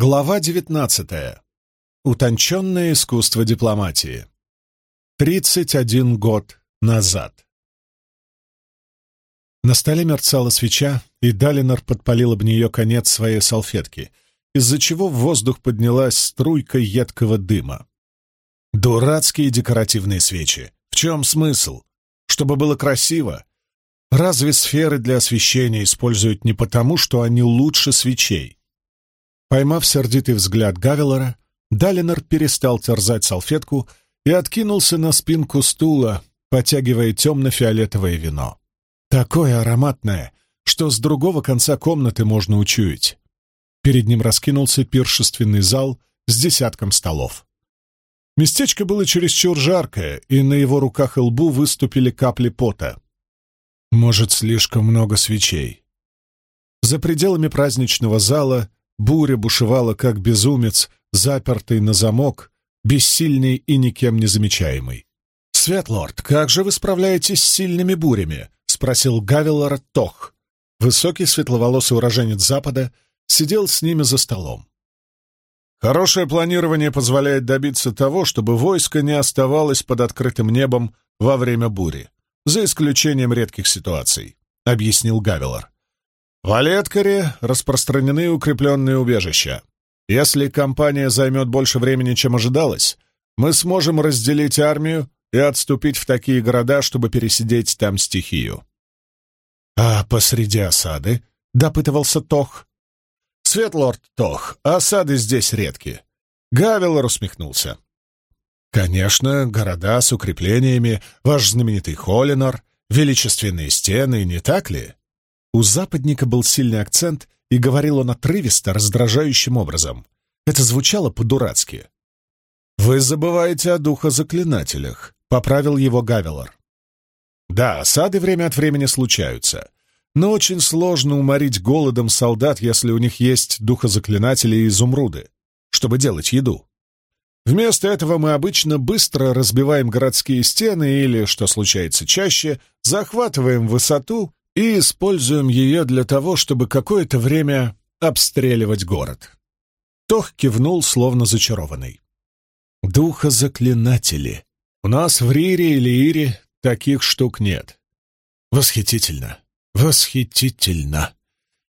Глава 19. Утонченное искусство дипломатии. 31 год назад. На столе мерцала свеча, и Далинор подпалил об нее конец своей салфетки, из-за чего в воздух поднялась струйка едкого дыма. Дурацкие декоративные свечи. В чем смысл? Чтобы было красиво? Разве сферы для освещения используют не потому, что они лучше свечей? Поймав сердитый взгляд Гавелора, Далинор перестал терзать салфетку и откинулся на спинку стула, потягивая темно-фиолетовое вино. Такое ароматное, что с другого конца комнаты можно учуять. Перед ним раскинулся пиршественный зал с десятком столов. Местечко было чересчур жаркое, и на его руках и лбу выступили капли пота. Может, слишком много свечей. За пределами праздничного зала Буря бушевала, как безумец, запертый на замок, бессильный и никем не замечаемый. «Светлорд, как же вы справляетесь с сильными бурями?» — спросил Гавелор Тох. Высокий светловолосый уроженец Запада сидел с ними за столом. «Хорошее планирование позволяет добиться того, чтобы войско не оставалось под открытым небом во время бури, за исключением редких ситуаций», — объяснил Гавелор. В Алеткаре распространены укрепленные убежища. Если компания займет больше времени, чем ожидалось, мы сможем разделить армию и отступить в такие города, чтобы пересидеть там стихию. «А посреди осады?» — допытывался Тох. «Светлорд Тох, осады здесь редки». Гавелор усмехнулся. «Конечно, города с укреплениями, ваш знаменитый Холлинор, величественные стены, не так ли?» У западника был сильный акцент, и говорил он отрывисто, раздражающим образом. Это звучало по-дурацки. «Вы забываете о духозаклинателях», — поправил его Гавелор. «Да, осады время от времени случаются, но очень сложно уморить голодом солдат, если у них есть духозаклинатели и изумруды, чтобы делать еду. Вместо этого мы обычно быстро разбиваем городские стены или, что случается чаще, захватываем высоту и используем ее для того, чтобы какое-то время обстреливать город. Тох кивнул, словно зачарованный. «Духозаклинатели. У нас в Рире или Ире таких штук нет. Восхитительно, восхитительно.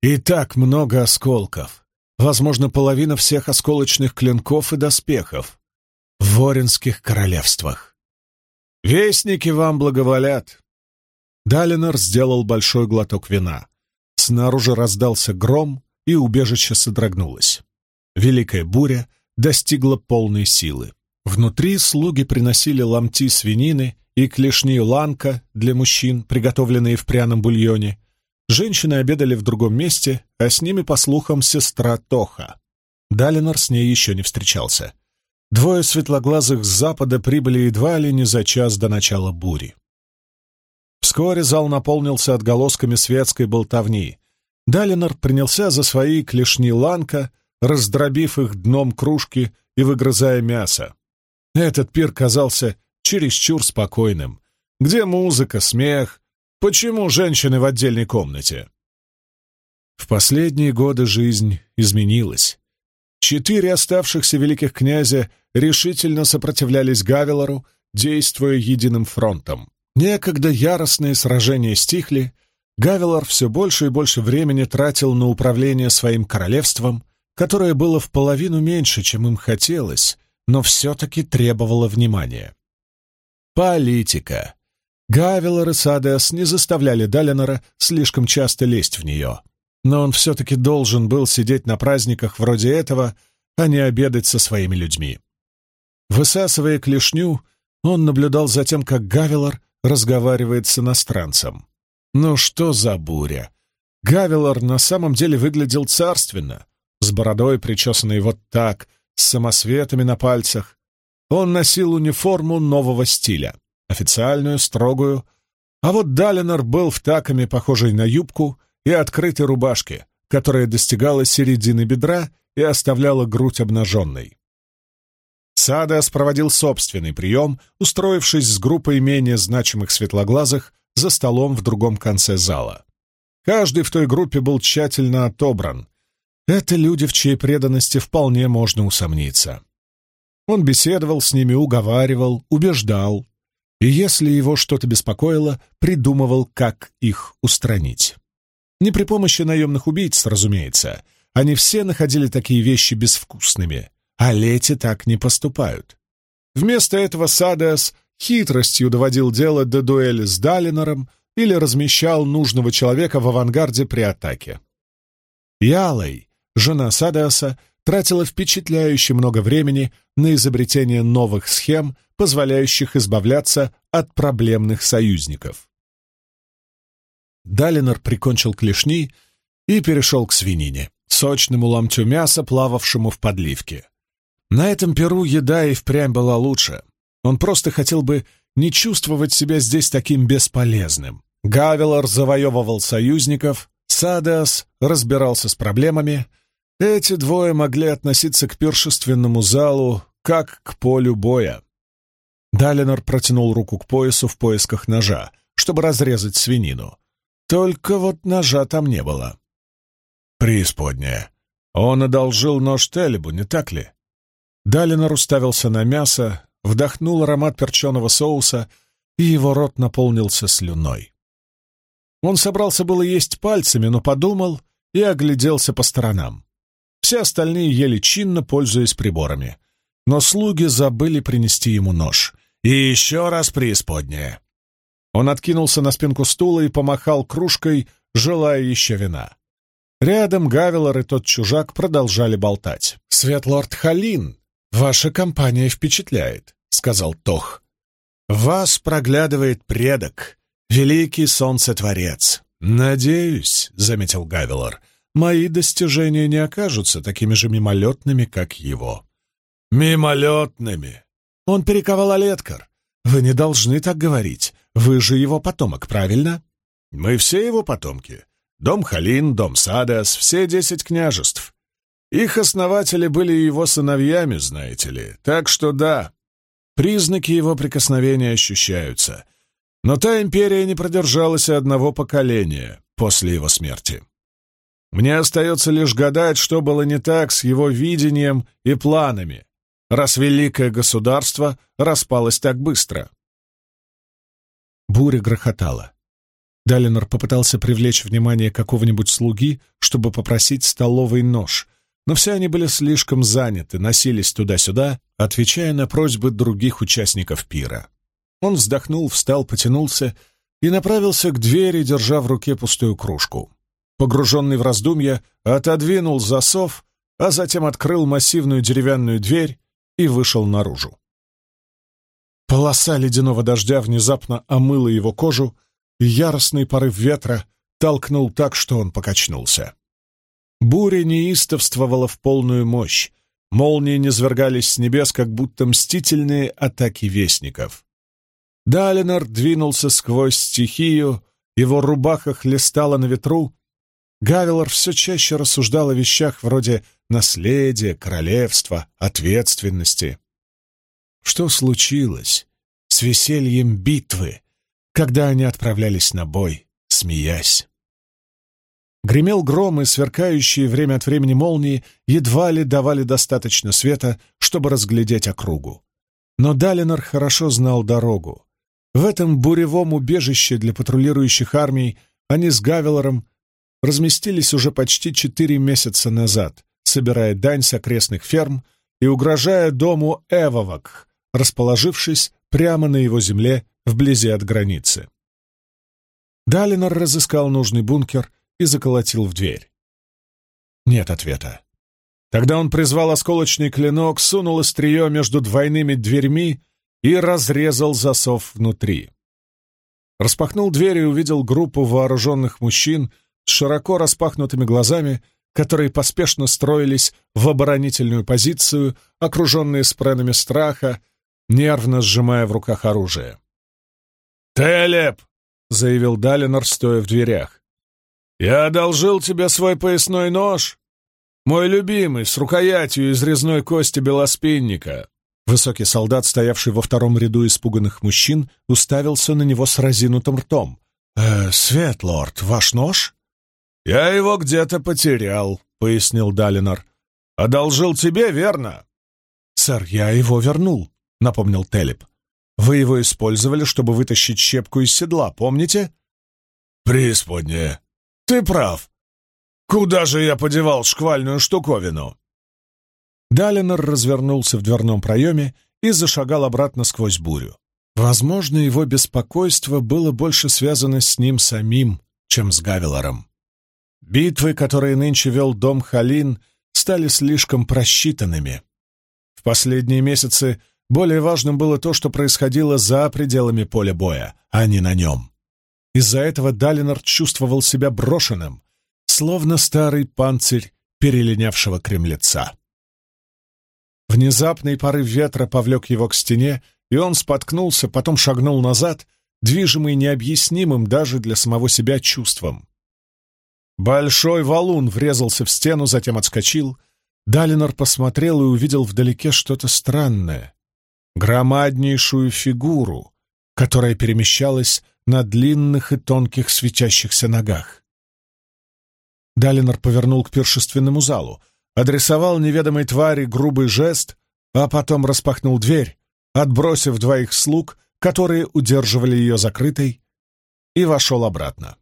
И так много осколков. Возможно, половина всех осколочных клинков и доспехов в Воринских королевствах. Вестники вам благоволят, Далинор сделал большой глоток вина. Снаружи раздался гром, и убежище содрогнулось. Великая буря достигла полной силы. Внутри слуги приносили ломти свинины и клешни ланка для мужчин, приготовленные в пряном бульоне. Женщины обедали в другом месте, а с ними, по слухам, сестра Тоха. Далинор с ней еще не встречался. Двое светлоглазых с запада прибыли едва ли не за час до начала бури. Вскоре зал наполнился отголосками светской болтовни. Далинор принялся за свои клешни ланка, раздробив их дном кружки и выгрызая мясо. Этот пир казался чересчур спокойным. Где музыка, смех? Почему женщины в отдельной комнате? В последние годы жизнь изменилась. Четыре оставшихся великих князя решительно сопротивлялись Гавелору, действуя единым фронтом. Некогда яростные сражения стихли, Гавелор все больше и больше времени тратил на управление своим королевством, которое было в половину меньше, чем им хотелось, но все-таки требовало внимания. Политика. Гавелор и Садеас не заставляли Далинора слишком часто лезть в нее, но он все-таки должен был сидеть на праздниках вроде этого, а не обедать со своими людьми. Высасывая клешню, он наблюдал за тем, как Гавелор разговаривает с иностранцем. Ну что за буря? Гавелор на самом деле выглядел царственно, с бородой, причесанной вот так, с самосветами на пальцах. Он носил униформу нового стиля, официальную, строгую, а вот Далинор был в таками, похожей на юбку, и открытой рубашке, которая достигала середины бедра и оставляла грудь обнаженной. Садас проводил собственный прием, устроившись с группой менее значимых светлоглазых за столом в другом конце зала. Каждый в той группе был тщательно отобран. Это люди, в чьей преданности вполне можно усомниться. Он беседовал с ними, уговаривал, убеждал, и если его что-то беспокоило, придумывал, как их устранить. Не при помощи наемных убийц, разумеется. Они все находили такие вещи безвкусными, а лети так не поступают. Вместо этого Садеас хитростью доводил дело до дуэли с Далинором или размещал нужного человека в авангарде при атаке. Ялой, жена Садеаса, тратила впечатляюще много времени на изобретение новых схем, позволяющих избавляться от проблемных союзников. Далинор прикончил клешни и перешел к свинине, сочному ломтю мяса, плававшему в подливке. На этом перу еда и впрямь была лучше. Он просто хотел бы не чувствовать себя здесь таким бесполезным. Гавелор завоевывал союзников, Садеас разбирался с проблемами. Эти двое могли относиться к пиршественному залу как к полю боя. Далинор протянул руку к поясу в поисках ножа, чтобы разрезать свинину. Только вот ножа там не было. Преисподняя. Он одолжил нож Телебу, не так ли? Далинор уставился на мясо, вдохнул аромат перченого соуса, и его рот наполнился слюной. Он собрался было есть пальцами, но подумал и огляделся по сторонам. Все остальные ели чинно, пользуясь приборами. Но слуги забыли принести ему нож. И еще раз преисподняя. Он откинулся на спинку стула и помахал кружкой, желая еще вина. Рядом Гавелор и тот чужак продолжали болтать. «Светлорд Халин, ваша компания впечатляет», — сказал Тох. «Вас проглядывает предок, великий солнцетворец». «Надеюсь», — заметил Гавелор, — «мои достижения не окажутся такими же мимолетными, как его». «Мимолетными!» Он перековал Олеткар. Вы не должны так говорить. Вы же его потомок, правильно? Мы все его потомки. Дом Халин, дом Садас, все десять княжеств. Их основатели были его сыновьями, знаете ли. Так что да, признаки его прикосновения ощущаются. Но та империя не продержалась и одного поколения после его смерти. Мне остается лишь гадать, что было не так с его видением и планами, раз великое государство распалось так быстро. Буря грохотала. Далинор попытался привлечь внимание какого-нибудь слуги, чтобы попросить столовый нож, но все они были слишком заняты, носились туда-сюда, отвечая на просьбы других участников пира. Он вздохнул, встал, потянулся и направился к двери, держа в руке пустую кружку. Погруженный в раздумья, отодвинул засов, а затем открыл массивную деревянную дверь и вышел наружу. Полоса ледяного дождя внезапно омыла его кожу, и яростный порыв ветра толкнул так, что он покачнулся. Буря неистовствовала в полную мощь, молнии низвергались с небес, как будто мстительные атаки вестников. Далинор двинулся сквозь стихию, его рубаха хлестала на ветру. Гавелор все чаще рассуждал о вещах вроде наследия, королевства, ответственности. Что случилось с весельем битвы, когда они отправлялись на бой, смеясь? Гремел гром, и сверкающие время от времени молнии едва ли давали достаточно света, чтобы разглядеть округу. Но Далинор хорошо знал дорогу. В этом буревом убежище для патрулирующих армий они с Гавелором разместились уже почти четыре месяца назад, собирая дань с окрестных ферм и угрожая дому Эвовак, расположившись прямо на его земле вблизи от границы. Далинор разыскал нужный бункер и заколотил в дверь. Нет ответа. Тогда он призвал осколочный клинок, сунул острие между двойными дверьми и разрезал засов внутри. Распахнул дверь и увидел группу вооруженных мужчин с широко распахнутыми глазами, которые поспешно строились в оборонительную позицию, окруженные спренами страха нервно сжимая в руках оружие. «Телеп!» — заявил Далинор, стоя в дверях. «Я одолжил тебе свой поясной нож, мой любимый, с рукоятью из резной кости белоспинника». Высокий солдат, стоявший во втором ряду испуганных мужчин, уставился на него с разинутым ртом. «Э, Светлорд, ваш нож?» «Я его где-то потерял», пояснил Далинор. «Одолжил тебе, верно?» «Сэр, я его вернул», — напомнил Телеп. «Вы его использовали, чтобы вытащить щепку из седла, помните?» «Преисподняя! Ты прав! Куда же я подевал шквальную штуковину?» Далинор развернулся в дверном проеме и зашагал обратно сквозь бурю. Возможно, его беспокойство было больше связано с ним самим, чем с Гавелором. Битвы, которые нынче вел дом Халин, стали слишком просчитанными. В последние месяцы более важным было то, что происходило за пределами поля боя, а не на нем. Из-за этого Далинор чувствовал себя брошенным, словно старый панцирь перелинявшего кремлеца. Внезапный порыв ветра повлек его к стене, и он споткнулся, потом шагнул назад, движимый необъяснимым даже для самого себя чувством. Большой валун врезался в стену, затем отскочил. Далинор посмотрел и увидел вдалеке что-то странное. Громаднейшую фигуру, которая перемещалась на длинных и тонких светящихся ногах. Далинор повернул к пиршественному залу адресовал неведомой твари грубый жест, а потом распахнул дверь, отбросив двоих слуг, которые удерживали ее закрытой, и вошел обратно.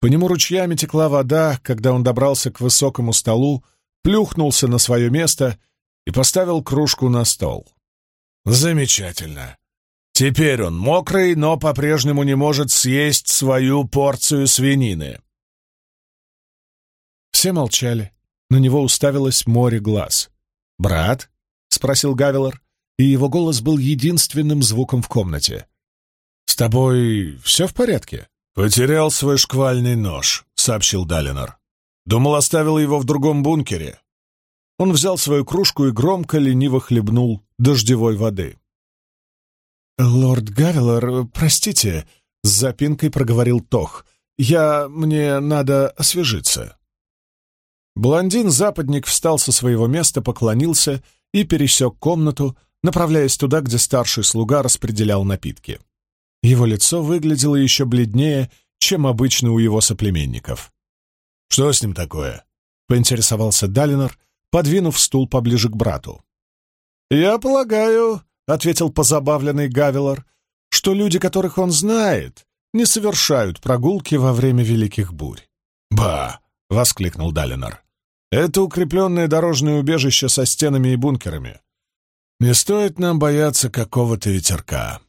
По нему ручьями текла вода, когда он добрался к высокому столу, плюхнулся на свое место и поставил кружку на стол. «Замечательно. Теперь он мокрый, но по-прежнему не может съесть свою порцию свинины». Все молчали. На него уставилось море глаз. «Брат?» — спросил Гавилор, и его голос был единственным звуком в комнате. «С тобой все в порядке?» «Потерял свой шквальный нож», — сообщил Далинор. «Думал, оставил его в другом бункере». Он взял свою кружку и громко, лениво хлебнул дождевой воды. «Лорд Гавилор, простите», — с запинкой проговорил Тох. «Я... мне надо освежиться». Блондин-западник встал со своего места, поклонился и пересек комнату, направляясь туда, где старший слуга распределял напитки. Его лицо выглядело еще бледнее, чем обычно у его соплеменников. «Что с ним такое?» — поинтересовался Далинор, подвинув стул поближе к брату. «Я полагаю», — ответил позабавленный Гавилор, «что люди, которых он знает, не совершают прогулки во время великих бурь». «Ба!» — воскликнул Далинор. Это укрепленное дорожное убежище со стенами и бункерами. Не стоит нам бояться какого-то ветерка.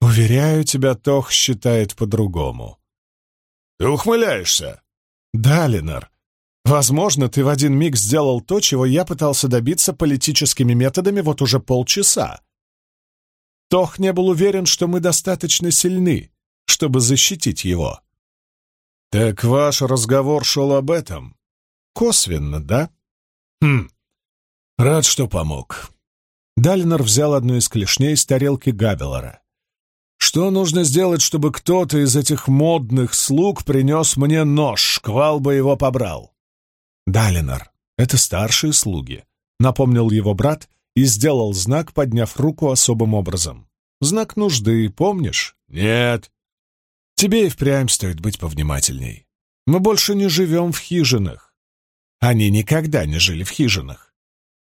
Уверяю тебя, Тох считает по-другому. Ты ухмыляешься? Да, Ленар. Возможно, ты в один миг сделал то, чего я пытался добиться политическими методами вот уже полчаса. Тох не был уверен, что мы достаточно сильны, чтобы защитить его. Так ваш разговор шел об этом. Косвенно, да? Хм, рад, что помог. Дальнер взял одну из клешней с тарелки Габелора. Что нужно сделать, чтобы кто-то из этих модных слуг принес мне нож, шквал бы его побрал? Далинор, это старшие слуги, напомнил его брат и сделал знак, подняв руку особым образом. Знак нужды, помнишь? Нет. Тебе и впрямь стоит быть повнимательней. Мы больше не живем в хижинах. Они никогда не жили в хижинах.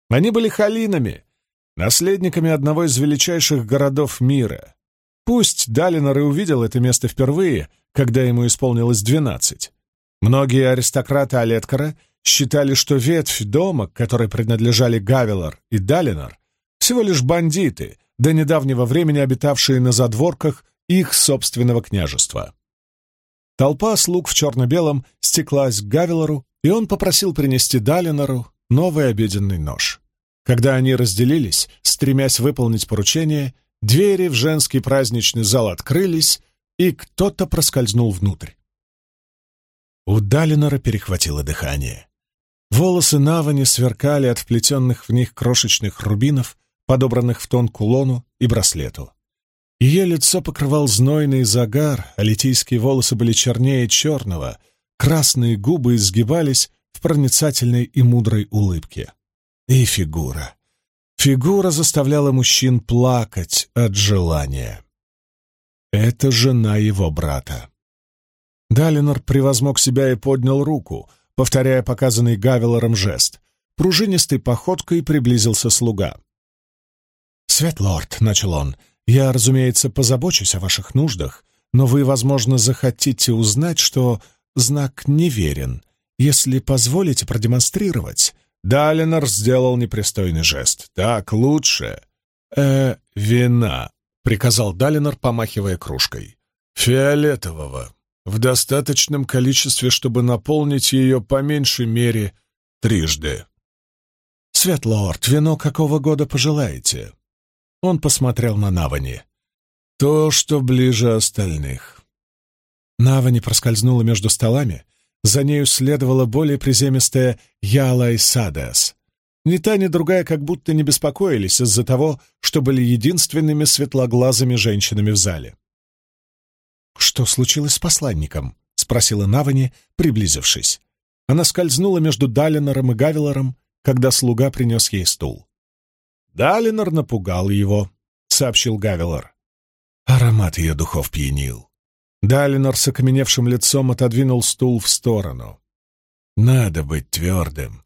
Они были халинами, наследниками одного из величайших городов мира. Пусть Далинор и увидел это место впервые, когда ему исполнилось двенадцать. Многие аристократы Алеткара считали, что ветвь дома, которой принадлежали Гавилор и Далинор, всего лишь бандиты, до недавнего времени обитавшие на задворках их собственного княжества. Толпа слуг в черно-белом стеклась к Гавилору, и он попросил принести Далинору новый обеденный нож. Когда они разделились, стремясь выполнить поручение, двери в женский праздничный зал открылись, и кто-то проскользнул внутрь. У Далинора перехватило дыхание. Волосы Навани сверкали от вплетенных в них крошечных рубинов, подобранных в тон кулону и браслету. Ее лицо покрывал знойный загар, а литийские волосы были чернее черного, Красные губы изгибались в проницательной и мудрой улыбке. И фигура. Фигура заставляла мужчин плакать от желания. Это жена его брата. Далинор превозмог себя и поднял руку, повторяя показанный Гавелором жест. Пружинистой походкой приблизился слуга. «Светлорд», — начал он, — «я, разумеется, позабочусь о ваших нуждах, но вы, возможно, захотите узнать, что знак неверен. Если позволите продемонстрировать...» Далинор сделал непристойный жест. «Так лучше». «Э, вина», — приказал Далинор, помахивая кружкой. «Фиолетового. В достаточном количестве, чтобы наполнить ее по меньшей мере трижды». «Светлорд, вино какого года пожелаете?» Он посмотрел на Навани. «То, что ближе остальных». Навани проскользнула между столами, за нею следовала более приземистая Яла и Садес. Ни та, ни другая как будто не беспокоились из-за того, что были единственными светлоглазыми женщинами в зале. «Что случилось с посланником?» — спросила Навани, приблизившись. Она скользнула между Далинором и Гавилором, когда слуга принес ей стул. Далинор напугал его, — сообщил Гавилор. Аромат ее духов пьянил. Далинор с окаменевшим лицом отодвинул стул в сторону. Надо быть твердым.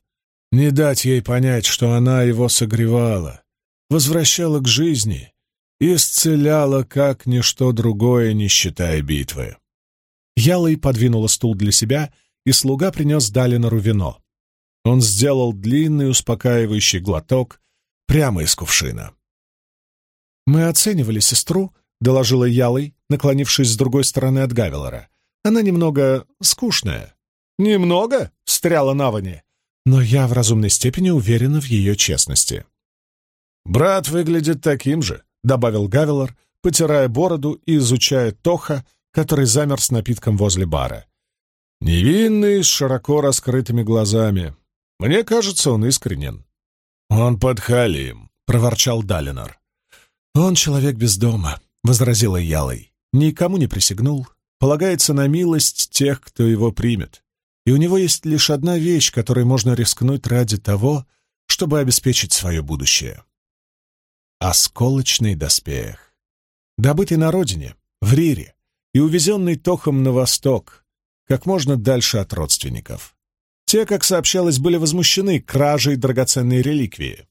Не дать ей понять, что она его согревала, возвращала к жизни, исцеляла, как ничто другое, не считая битвы. Ялой подвинула стул для себя, и слуга принес Далинору вино. Он сделал длинный успокаивающий глоток прямо из кувшина. «Мы оценивали сестру», — доложила Ялой, наклонившись с другой стороны от Гавелора. «Она немного скучная». «Немного?» — встряла Навани. «Но я в разумной степени уверена в ее честности». «Брат выглядит таким же», — добавил Гавелор, потирая бороду и изучая Тоха, который замер с напитком возле бара. Невинный, с широко раскрытыми глазами. Мне кажется, он искренен. «Он подхалим», — проворчал Далинор. «Он человек без дома», — возразила Ялой. «Никому не присягнул, полагается на милость тех, кто его примет. И у него есть лишь одна вещь, которой можно рискнуть ради того, чтобы обеспечить свое будущее. Осколочный доспех. Добытый на родине, в Рире, и увезенный Тохом на восток, как можно дальше от родственников. Те, как сообщалось, были возмущены кражей драгоценной реликвии.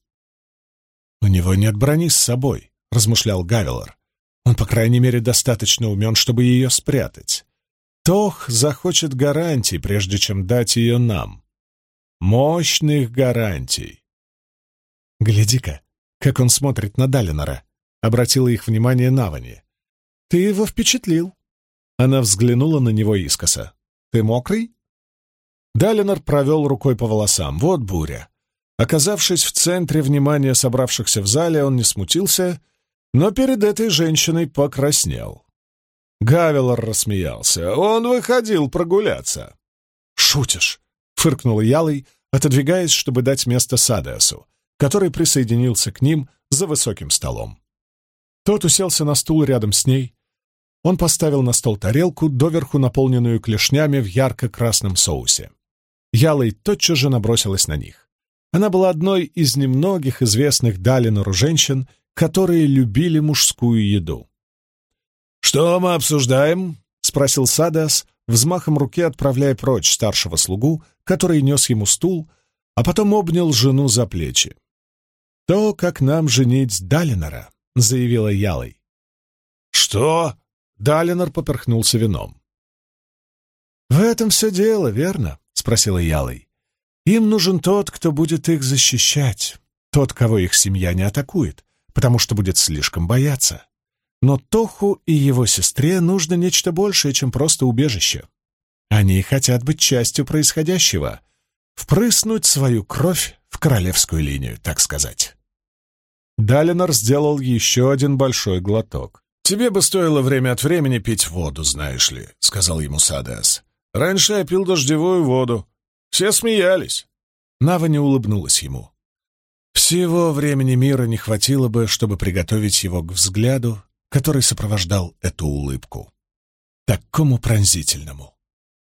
«У него нет брони с собой», — размышлял Гавелор. «Он, по крайней мере, достаточно умен, чтобы ее спрятать. Тох захочет гарантий, прежде чем дать ее нам. Мощных гарантий». «Гляди-ка, как он смотрит на Далинора», — обратила их внимание Навани. «Ты его впечатлил». Она взглянула на него искоса. «Ты мокрый?» Далинор провел рукой по волосам. Вот буря. Оказавшись в центре внимания собравшихся в зале, он не смутился, но перед этой женщиной покраснел. Гавелор рассмеялся. Он выходил прогуляться. «Шутишь!» — фыркнул Ялой, отодвигаясь, чтобы дать место Садеасу, который присоединился к ним за высоким столом. Тот уселся на стул рядом с ней. Он поставил на стол тарелку, доверху наполненную клешнями в ярко-красном соусе. Ялой тотчас же набросилась на них. Она была одной из немногих известных Далинору женщин, которые любили мужскую еду. «Что мы обсуждаем?» — спросил Садас, взмахом руки отправляя прочь старшего слугу, который нес ему стул, а потом обнял жену за плечи. «То, как нам женить Далинора», — заявила Ялой. «Что?» — Далинор поперхнулся вином. «В этом все дело, верно?» — спросила Ялой. «Им нужен тот, кто будет их защищать, тот, кого их семья не атакует, потому что будет слишком бояться. Но Тоху и его сестре нужно нечто большее, чем просто убежище. Они хотят быть частью происходящего, впрыснуть свою кровь в королевскую линию, так сказать». Далинор сделал еще один большой глоток. «Тебе бы стоило время от времени пить воду, знаешь ли», — сказал ему Садас. Раньше я пил дождевую воду. Все смеялись. Нава не улыбнулась ему. Всего времени мира не хватило бы, чтобы приготовить его к взгляду, который сопровождал эту улыбку. Такому пронзительному,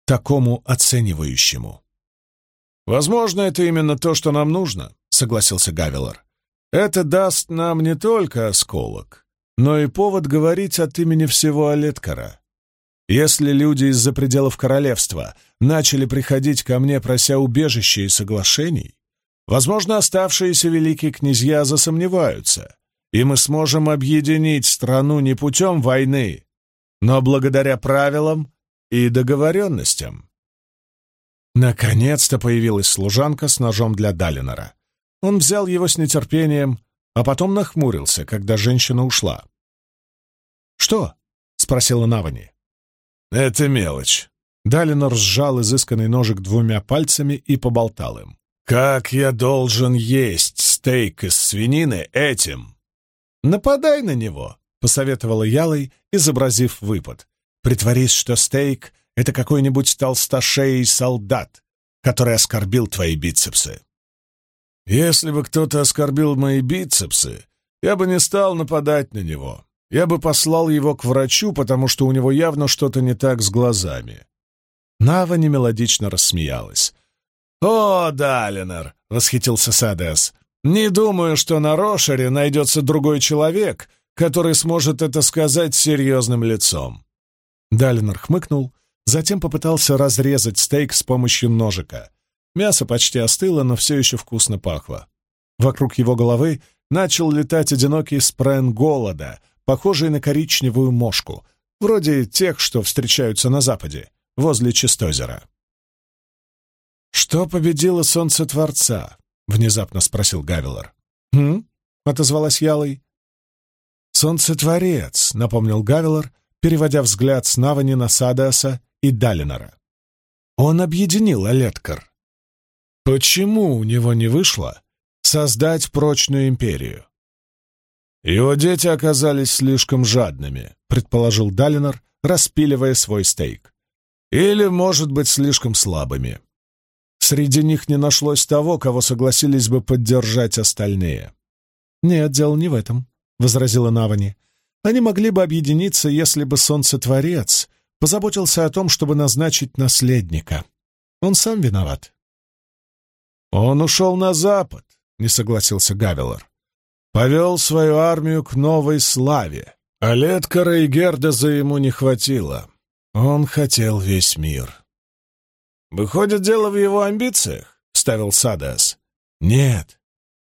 такому оценивающему. «Возможно, это именно то, что нам нужно», — согласился Гавилор. «Это даст нам не только осколок, но и повод говорить от имени всего Олеткара. Если люди из-за пределов королевства начали приходить ко мне, прося убежища и соглашений, возможно, оставшиеся великие князья засомневаются, и мы сможем объединить страну не путем войны, но благодаря правилам и договоренностям. Наконец-то появилась служанка с ножом для Далинора. Он взял его с нетерпением, а потом нахмурился, когда женщина ушла. «Что?» — спросила Навани. «Это мелочь». Далинор сжал изысканный ножик двумя пальцами и поболтал им. «Как я должен есть стейк из свинины этим?» «Нападай на него», — посоветовала Ялой, изобразив выпад. «Притворись, что стейк — это какой-нибудь толстошеий солдат, который оскорбил твои бицепсы». «Если бы кто-то оскорбил мои бицепсы, я бы не стал нападать на него я бы послал его к врачу, потому что у него явно что-то не так с глазами. Нава немелодично рассмеялась. «О, Далинор!» — восхитился Садес. «Не думаю, что на Рошере найдется другой человек, который сможет это сказать серьезным лицом». Далинор хмыкнул, затем попытался разрезать стейк с помощью ножика. Мясо почти остыло, но все еще вкусно пахло. Вокруг его головы начал летать одинокий спрен голода — похожие на коричневую мошку, вроде тех, что встречаются на западе, возле Чистозера. «Что победило солнце Творца?» — внезапно спросил Гавилор. «Хм?» — отозвалась Ялой. «Солнцетворец», — напомнил Гавилор, переводя взгляд с Навани на Садаса и Далинора. «Он объединил Олеткар. Почему у него не вышло создать прочную империю? «Его дети оказались слишком жадными», — предположил Далинор, распиливая свой стейк. «Или, может быть, слишком слабыми. Среди них не нашлось того, кого согласились бы поддержать остальные». «Нет, дело не в этом», — возразила Навани. «Они могли бы объединиться, если бы Солнцетворец позаботился о том, чтобы назначить наследника. Он сам виноват». «Он ушел на запад», — не согласился Гавелор повел свою армию к новой славе. А Леткара и Гердеза ему не хватило. Он хотел весь мир. «Выходит, дело в его амбициях?» — ставил Садас. «Нет,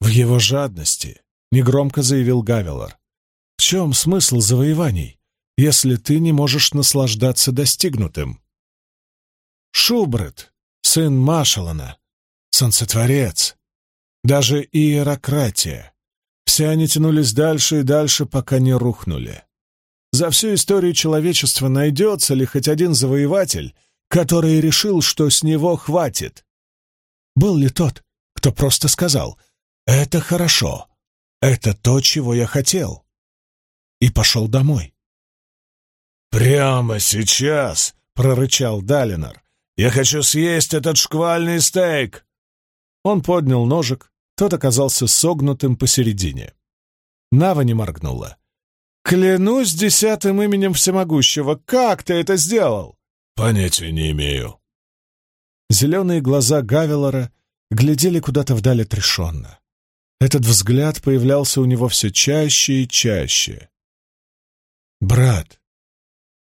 в его жадности», — негромко заявил Гавелор. «В чем смысл завоеваний, если ты не можешь наслаждаться достигнутым?» Шубрет, сын Машалана, солнцетворец, даже иерократия, все они тянулись дальше и дальше, пока не рухнули. За всю историю человечества найдется ли хоть один завоеватель, который решил, что с него хватит? Был ли тот, кто просто сказал «Это хорошо, это то, чего я хотел», и пошел домой? «Прямо сейчас!» — прорычал Далинор. «Я хочу съесть этот шквальный стейк!» Он поднял ножик, тот оказался согнутым посередине. Нава не моргнула. «Клянусь десятым именем всемогущего, как ты это сделал?» «Понятия не имею». Зеленые глаза Гавелора глядели куда-то вдаль отрешенно. Этот взгляд появлялся у него все чаще и чаще. «Брат,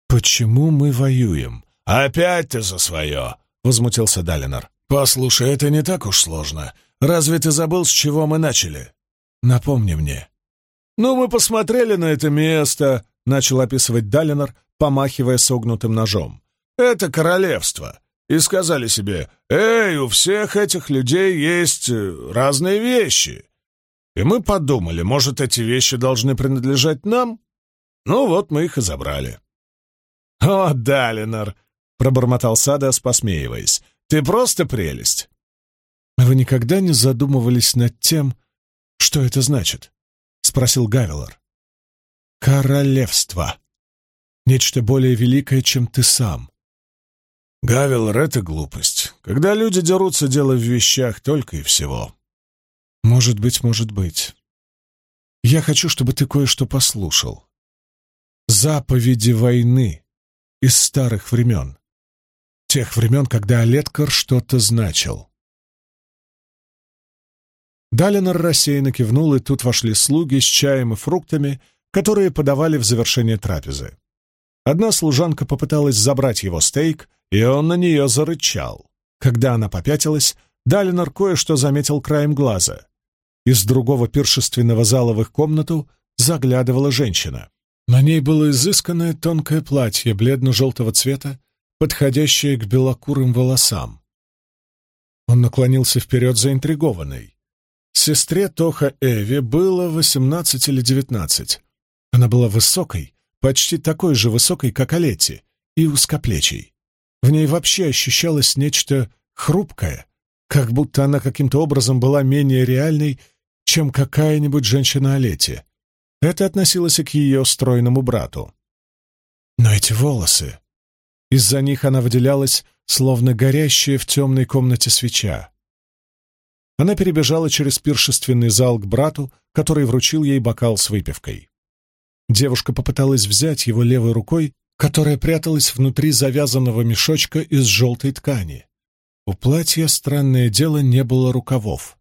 почему мы воюем?» «Опять ты за свое!» — возмутился Далинор. «Послушай, это не так уж сложно. Разве ты забыл, с чего мы начали? Напомни мне». «Ну, мы посмотрели на это место», — начал описывать Далинор, помахивая согнутым ножом. «Это королевство. И сказали себе, «Эй, у всех этих людей есть э, разные вещи». И мы подумали, может, эти вещи должны принадлежать нам? Ну вот мы их и забрали. «О, Далинор!» — пробормотал Садас, посмеиваясь. «Ты просто прелесть. «Вы никогда не задумывались над тем, что это значит?» — спросил Гавелор. «Королевство. Нечто более великое, чем ты сам». «Гавелор — это глупость. Когда люди дерутся, дело в вещах только и всего». «Может быть, может быть. Я хочу, чтобы ты кое-что послушал. Заповеди войны из старых времен. Тех времен, когда Олеткар что-то значил. Далинор рассеянно кивнул, и тут вошли слуги с чаем и фруктами, которые подавали в завершение трапезы. Одна служанка попыталась забрать его стейк, и он на нее зарычал. Когда она попятилась, Далинор кое-что заметил краем глаза. Из другого пиршественного зала в их комнату заглядывала женщина. На ней было изысканное тонкое платье бледно-желтого цвета, подходящее к белокурым волосам. Он наклонился вперед заинтригованный. Сестре Тоха Эви было восемнадцать или девятнадцать. Она была высокой, почти такой же высокой, как Олетти, и узкоплечей. В ней вообще ощущалось нечто хрупкое, как будто она каким-то образом была менее реальной, чем какая-нибудь женщина Олети. Это относилось и к ее стройному брату. Но эти волосы... Из-за них она выделялась, словно горящая в темной комнате свеча. Она перебежала через пиршественный зал к брату, который вручил ей бокал с выпивкой. Девушка попыталась взять его левой рукой, которая пряталась внутри завязанного мешочка из желтой ткани. У платья, странное дело, не было рукавов.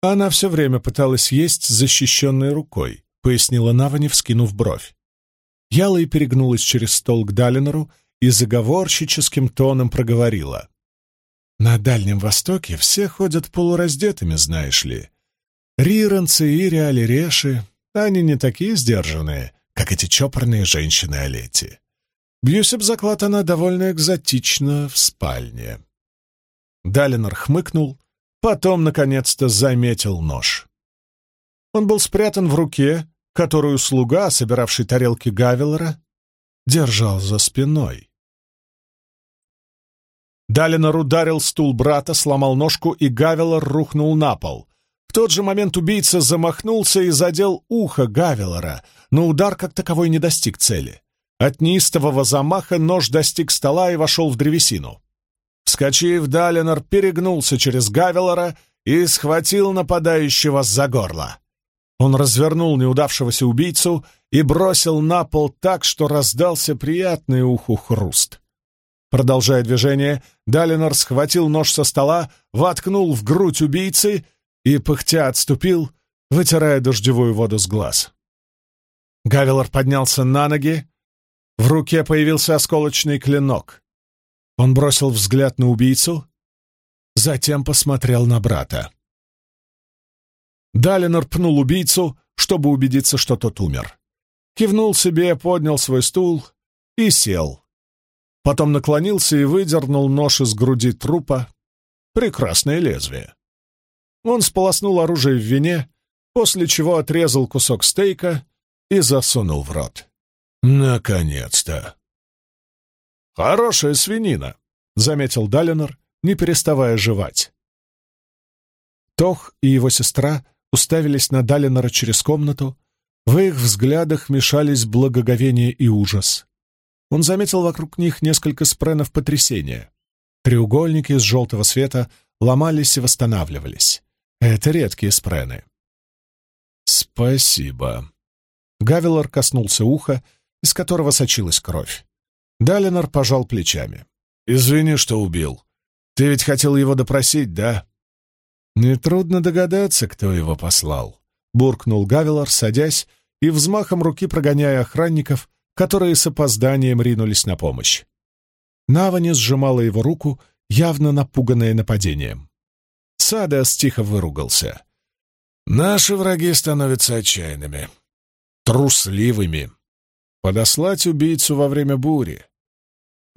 Она все время пыталась есть защищенной рукой, пояснила Навани, вскинув бровь. Ялой перегнулась через стол к Далинору и заговорщическим тоном проговорила. «На Дальнем Востоке все ходят полураздетыми, знаешь ли. Риранцы и реали-реши, они не такие сдержанные, как эти чопорные женщины Олети. Бьюсь об заклад, она довольно экзотична в спальне. Далинор хмыкнул, потом, наконец-то, заметил нож. Он был спрятан в руке, которую слуга, собиравший тарелки Гавелора, держал за спиной. Далинор ударил стул брата, сломал ножку, и Гавелор рухнул на пол. В тот же момент убийца замахнулся и задел ухо Гавелора, но удар как таковой не достиг цели. От неистового замаха нож достиг стола и вошел в древесину. Вскочив, Далинор перегнулся через Гавелора и схватил нападающего за горло. Он развернул неудавшегося убийцу и бросил на пол так, что раздался приятный уху хруст. Продолжая движение, Далинор схватил нож со стола, воткнул в грудь убийцы и, пыхтя, отступил, вытирая дождевую воду с глаз. Гавелор поднялся на ноги. В руке появился осколочный клинок. Он бросил взгляд на убийцу, затем посмотрел на брата. Далинор пнул убийцу, чтобы убедиться, что тот умер. Кивнул себе, поднял свой стул и сел. Потом наклонился и выдернул нож из груди трупа. Прекрасное лезвие. Он сполоснул оружие в вине, после чего отрезал кусок стейка и засунул в рот. «Наконец-то!» «Хорошая свинина», — заметил Далинор, не переставая жевать. Тох и его сестра уставились на Далинора через комнату. В их взглядах мешались благоговение и ужас. Он заметил вокруг них несколько спренов потрясения. Треугольники из желтого света ломались и восстанавливались. Это редкие спрены. «Спасибо». Гавелор коснулся уха, из которого сочилась кровь. Далинор пожал плечами. «Извини, что убил. Ты ведь хотел его допросить, да?» «Нетрудно догадаться, кто его послал», — буркнул Гавелор, садясь и взмахом руки прогоняя охранников, которые с опозданием ринулись на помощь. Навани сжимала его руку, явно напуганная нападением. Садас тихо выругался. «Наши враги становятся отчаянными, трусливыми. Подослать убийцу во время бури.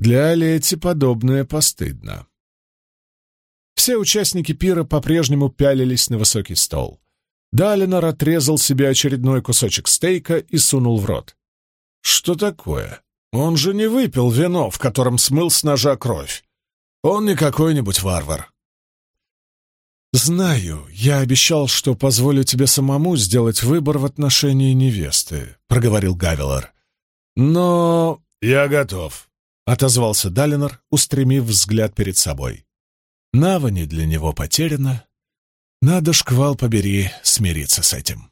Для Лети подобное постыдно». Все участники пира по-прежнему пялились на высокий стол. Далинор отрезал себе очередной кусочек стейка и сунул в рот. «Что такое? Он же не выпил вино, в котором смыл с ножа кровь. Он не какой-нибудь варвар. «Знаю, я обещал, что позволю тебе самому сделать выбор в отношении невесты», — проговорил Гавилор. «Но я готов», — отозвался Далинор, устремив взгляд перед собой. Навани для него потеряна. Надо, шквал побери, смириться с этим.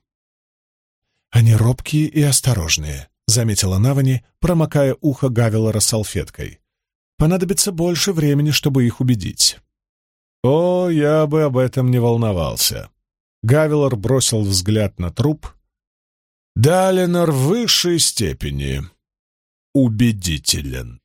«Они робкие и осторожные», — заметила Навани, промокая ухо Гавилора салфеткой. «Понадобится больше времени, чтобы их убедить». О, я бы об этом не волновался. Гавилор бросил взгляд на труп. Далинор в высшей степени. убедителен.